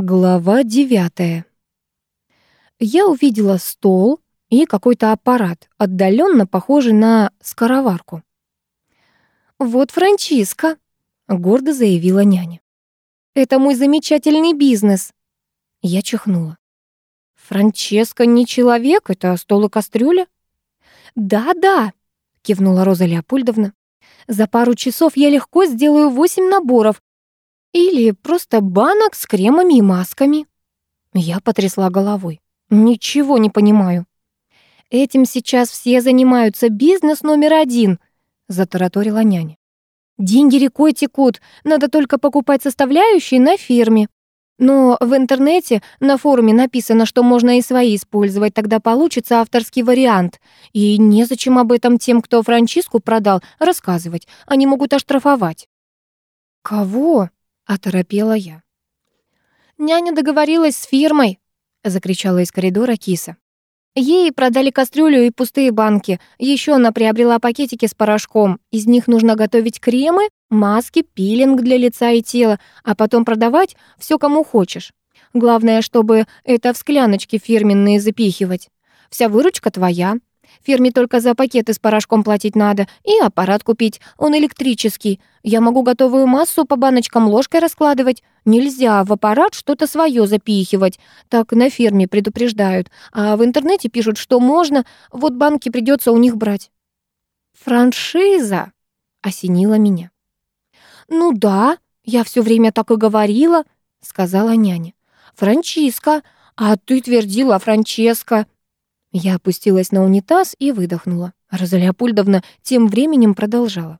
Глава девятая. Я увидела стол и какой-то аппарат, отдаленно похожий на скороварку. «Вот Франчиска», — гордо заявила няня. «Это мой замечательный бизнес». Я чихнула. «Франческа не человек, это стол и кастрюля?» «Да-да», — кивнула Роза Леопольдовна. «За пару часов я легко сделаю восемь наборов, или просто банок с кремами и масками. Я потрясла головой. Ничего не понимаю. Этим сейчас все занимаются, бизнес номер один, затараторила няня. Деньги рекой текут, надо только покупать составляющие на фирме. Но в интернете на форуме написано, что можно и свои использовать, тогда получится авторский вариант. И незачем об этом тем, кто франчиску продал, рассказывать. Они могут оштрафовать. «Кого?» Оторопела я. «Няня договорилась с фирмой», — закричала из коридора киса. Ей продали кастрюлю и пустые банки. Еще она приобрела пакетики с порошком. Из них нужно готовить кремы, маски, пилинг для лица и тела, а потом продавать все кому хочешь. Главное, чтобы это в скляночки фирменные запихивать. Вся выручка твоя. Фирме только за пакеты с порошком платить надо и аппарат купить, он электрический. Я могу готовую массу по баночкам ложкой раскладывать. Нельзя в аппарат что-то свое запихивать. Так на фирме предупреждают. А в интернете пишут, что можно, вот банки придется у них брать. «Франшиза?» — осенила меня. «Ну да, я все время так и говорила», — сказала няня. «Франчиска, а ты твердила Франческа». Я опустилась на унитаз и выдохнула. Роза Леопольдовна тем временем продолжала.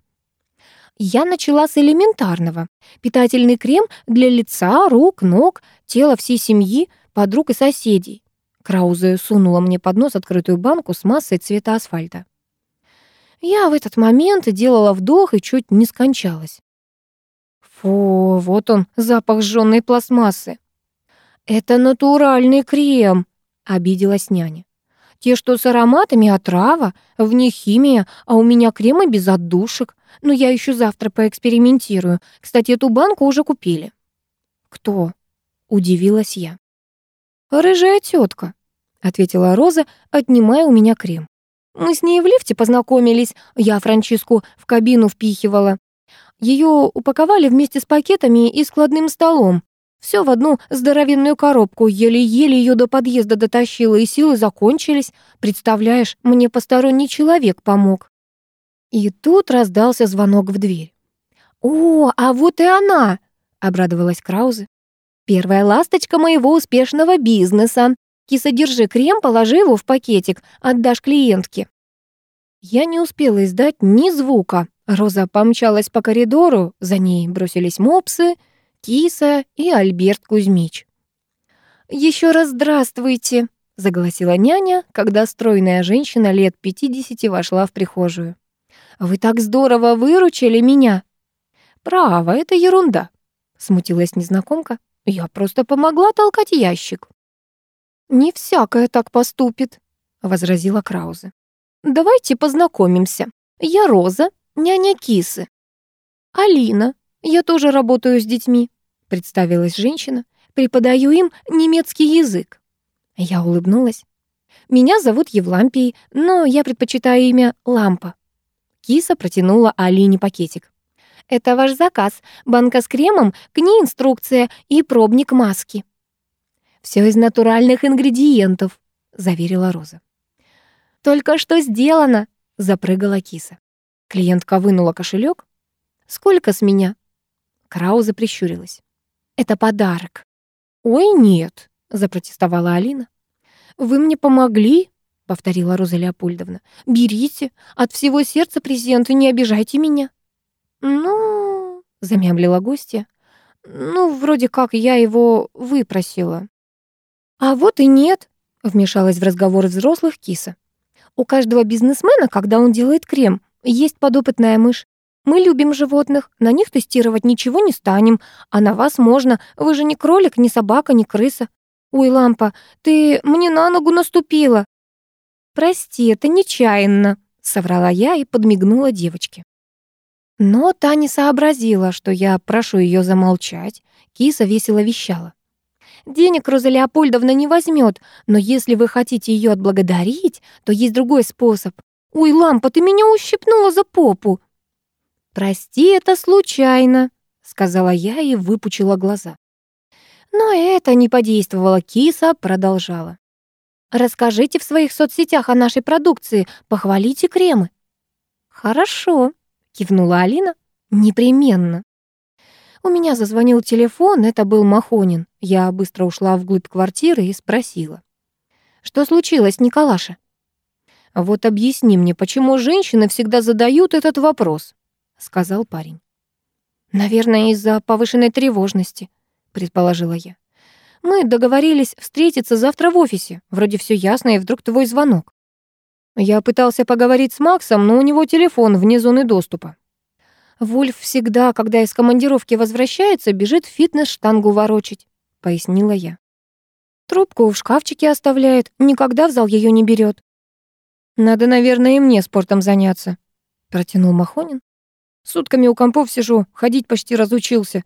Я начала с элементарного. Питательный крем для лица, рук, ног, тела всей семьи, подруг и соседей. Краузе сунула мне под нос открытую банку с массой цвета асфальта. Я в этот момент делала вдох и чуть не скончалась. Фу, вот он, запах сжённой пластмассы. «Это натуральный крем», — обиделась няня. Те, что с ароматами, отрава, в них химия, а у меня кремы без отдушек. Но я еще завтра поэкспериментирую. Кстати, эту банку уже купили». «Кто?» — удивилась я. «Рыжая тетка», — ответила Роза, отнимая у меня крем. «Мы с ней в лифте познакомились, я Франчиску в кабину впихивала. Ее упаковали вместе с пакетами и складным столом. Все в одну здоровенную коробку, еле-еле ее до подъезда дотащила, и силы закончились. Представляешь, мне посторонний человек помог. И тут раздался звонок в дверь. «О, а вот и она!» — обрадовалась Краузе. «Первая ласточка моего успешного бизнеса. Киса, держи крем, положи его в пакетик, отдашь клиентке». Я не успела издать ни звука. Роза помчалась по коридору, за ней бросились мопсы — Киса и Альберт Кузьмич. «Еще раз здравствуйте», — заголосила няня, когда стройная женщина лет пятидесяти вошла в прихожую. «Вы так здорово выручили меня!» «Право, это ерунда», — смутилась незнакомка. «Я просто помогла толкать ящик». «Не всякое так поступит», — возразила Краузе. «Давайте познакомимся. Я Роза, няня Кисы. Алина, «Я тоже работаю с детьми», — представилась женщина. «Преподаю им немецкий язык». Я улыбнулась. «Меня зовут Евлампией, но я предпочитаю имя Лампа». Киса протянула Алине пакетик. «Это ваш заказ. Банка с кремом, к ней инструкция и пробник маски». «Все из натуральных ингредиентов», — заверила Роза. «Только что сделано», — запрыгала киса. Клиентка вынула кошелек. «Сколько с меня?» Крауза прищурилась. «Это подарок». «Ой, нет», — запротестовала Алина. «Вы мне помогли?» — повторила Роза Леопольдовна. «Берите. От всего сердца презент и не обижайте меня». «Ну...» — замямлила гостья. «Ну, вроде как я его выпросила». «А вот и нет», — вмешалась в разговор взрослых киса. «У каждого бизнесмена, когда он делает крем, есть подопытная мышь. Мы любим животных, на них тестировать ничего не станем, а на вас можно, вы же не кролик, не собака, не крыса. Ой, лампа, ты мне на ногу наступила. Прости, это нечаянно, соврала я и подмигнула девочке. Но та не сообразила, что я прошу ее замолчать. Киса весело вещала. Денег Роза Леопольдовна не возьмет, но если вы хотите ее отблагодарить, то есть другой способ. Ой, лампа, ты меня ущипнула за попу. Прости, это случайно, сказала я и выпучила глаза. Но это не подействовало, киса продолжала. Расскажите в своих соцсетях о нашей продукции, похвалите кремы. Хорошо, кивнула Алина. Непременно. У меня зазвонил телефон, это был Махонин. Я быстро ушла вглубь квартиры и спросила. «Что случилось, Николаша?» «Вот объясни мне, почему женщины всегда задают этот вопрос?» — сказал парень. «Наверное, из-за повышенной тревожности», — предположила я. «Мы договорились встретиться завтра в офисе. Вроде все ясно, и вдруг твой звонок». Я пытался поговорить с Максом, но у него телефон вне зоны доступа. Вульф всегда, когда из командировки возвращается, бежит в фитнес-штангу ворочить, пояснила я. Трубку в шкафчике оставляет, никогда в зал ее не берет. Надо, наверное, и мне спортом заняться, протянул Махонин. Сутками у компов сижу, ходить почти разучился.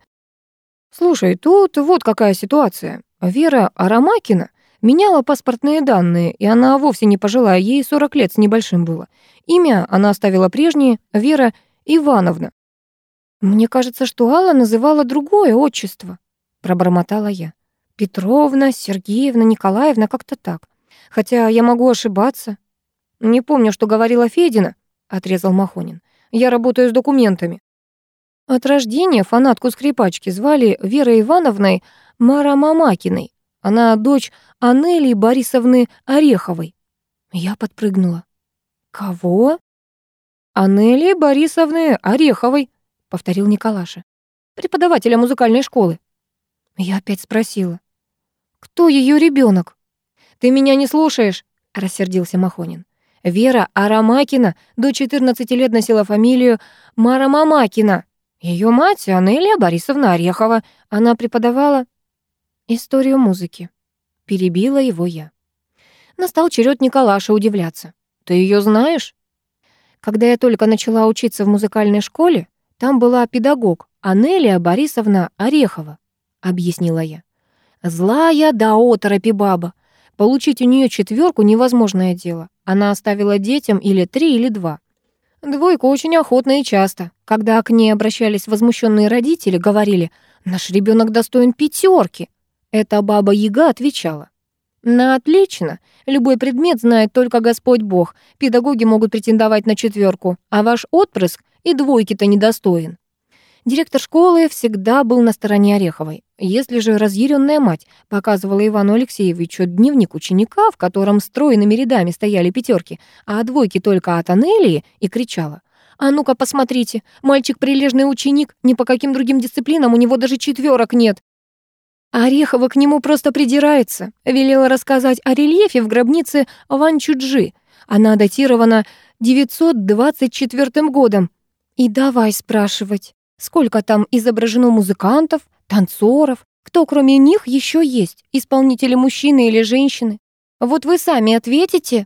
Слушай, тут вот какая ситуация. Вера Арамакина меняла паспортные данные, и она вовсе не пожилая, ей 40 лет с небольшим было. Имя она оставила прежнее, Вера Ивановна. «Мне кажется, что Алла называла другое отчество», — пробормотала я. «Петровна, Сергеевна, Николаевна, как-то так. Хотя я могу ошибаться». «Не помню, что говорила Федина», — отрезал Махонин. «Я работаю с документами». От рождения фанатку скрипачки звали Верой Ивановной Марамамакиной. Она дочь Анелии Борисовны Ореховой. Я подпрыгнула. «Кого?» «Анелии Борисовны Ореховой», повторил Николаша. Преподавателя музыкальной школы. Я опять спросила. Кто ее ребенок? Ты меня не слушаешь, рассердился Махонин. Вера Арамакина до 14 лет носила фамилию Марамамакина. Ее мать Анелия Борисовна Орехова. Она преподавала историю музыки. Перебила его я. Настал черед Николаша удивляться. Ты ее знаешь? Когда я только начала учиться в музыкальной школе, там была педагог Анелия Борисовна Орехова, объяснила я. Злая да оторопи баба. Получить у нее четверку невозможное дело. Она оставила детям или три, или два. Двойку очень охотно и часто. Когда к ней обращались возмущенные родители, говорили, «Наш ребенок достоин пятерки. Эта баба Яга отвечала, «На отлично. Любой предмет знает только Господь Бог. Педагоги могут претендовать на четверку, а ваш отпрыск и двойки-то недостоин. Директор школы всегда был на стороне Ореховой. Если же разъяренная мать показывала Ивану Алексеевичу дневник ученика, в котором стройными рядами стояли пятерки, а двойки только от Анелии, и кричала, «А ну-ка, посмотрите, мальчик прилежный ученик, ни по каким другим дисциплинам у него даже четверок нет». Орехова к нему просто придирается. Велела рассказать о рельефе в гробнице Ван Чуджи. Она датирована 924 годом, и давай спрашивать, сколько там изображено музыкантов, танцоров, кто кроме них еще есть, исполнители мужчины или женщины? Вот вы сами ответите.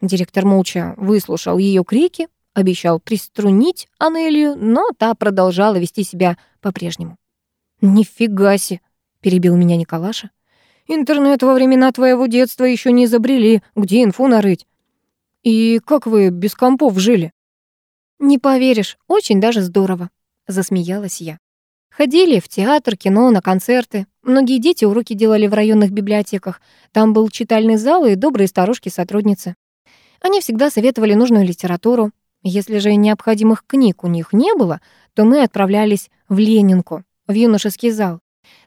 Директор молча выслушал ее крики, обещал приструнить Анелию, но та продолжала вести себя по-прежнему. «Нифига себе!» — перебил меня Николаша. «Интернет во времена твоего детства еще не изобрели. Где инфу нарыть? И как вы без компов жили?» «Не поверишь, очень даже здорово», — засмеялась я. Ходили в театр, кино, на концерты. Многие дети уроки делали в районных библиотеках. Там был читальный зал и добрые старушки-сотрудницы. Они всегда советовали нужную литературу. Если же необходимых книг у них не было, то мы отправлялись в Ленинку, в юношеский зал.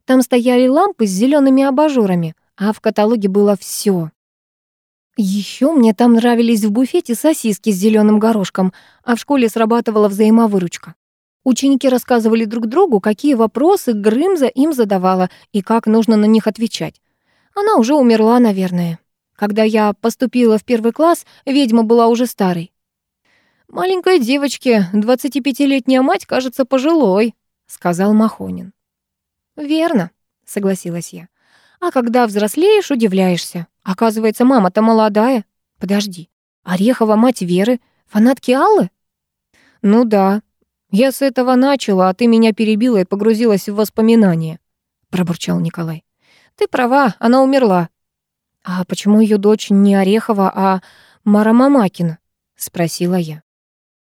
Там стояли лампы с зелеными абажурами, а в каталоге было все. Еще мне там нравились в буфете сосиски с зеленым горошком, а в школе срабатывала взаимовыручка. Ученики рассказывали друг другу, какие вопросы Грымза им задавала и как нужно на них отвечать. Она уже умерла, наверное. Когда я поступила в первый класс, ведьма была уже старой. «Маленькой девочке 25-летняя мать кажется пожилой», — сказал Махонин. «Верно», — согласилась я. «А когда взрослеешь, удивляешься. Оказывается, мама-то молодая. Подожди, Орехова мать Веры, фанатки Аллы? Ну да. Я с этого начала, а ты меня перебила и погрузилась в воспоминания, пробурчал Николай. Ты права, она умерла. А почему ее дочь не Орехова, а Мара Мамакина? Спросила я.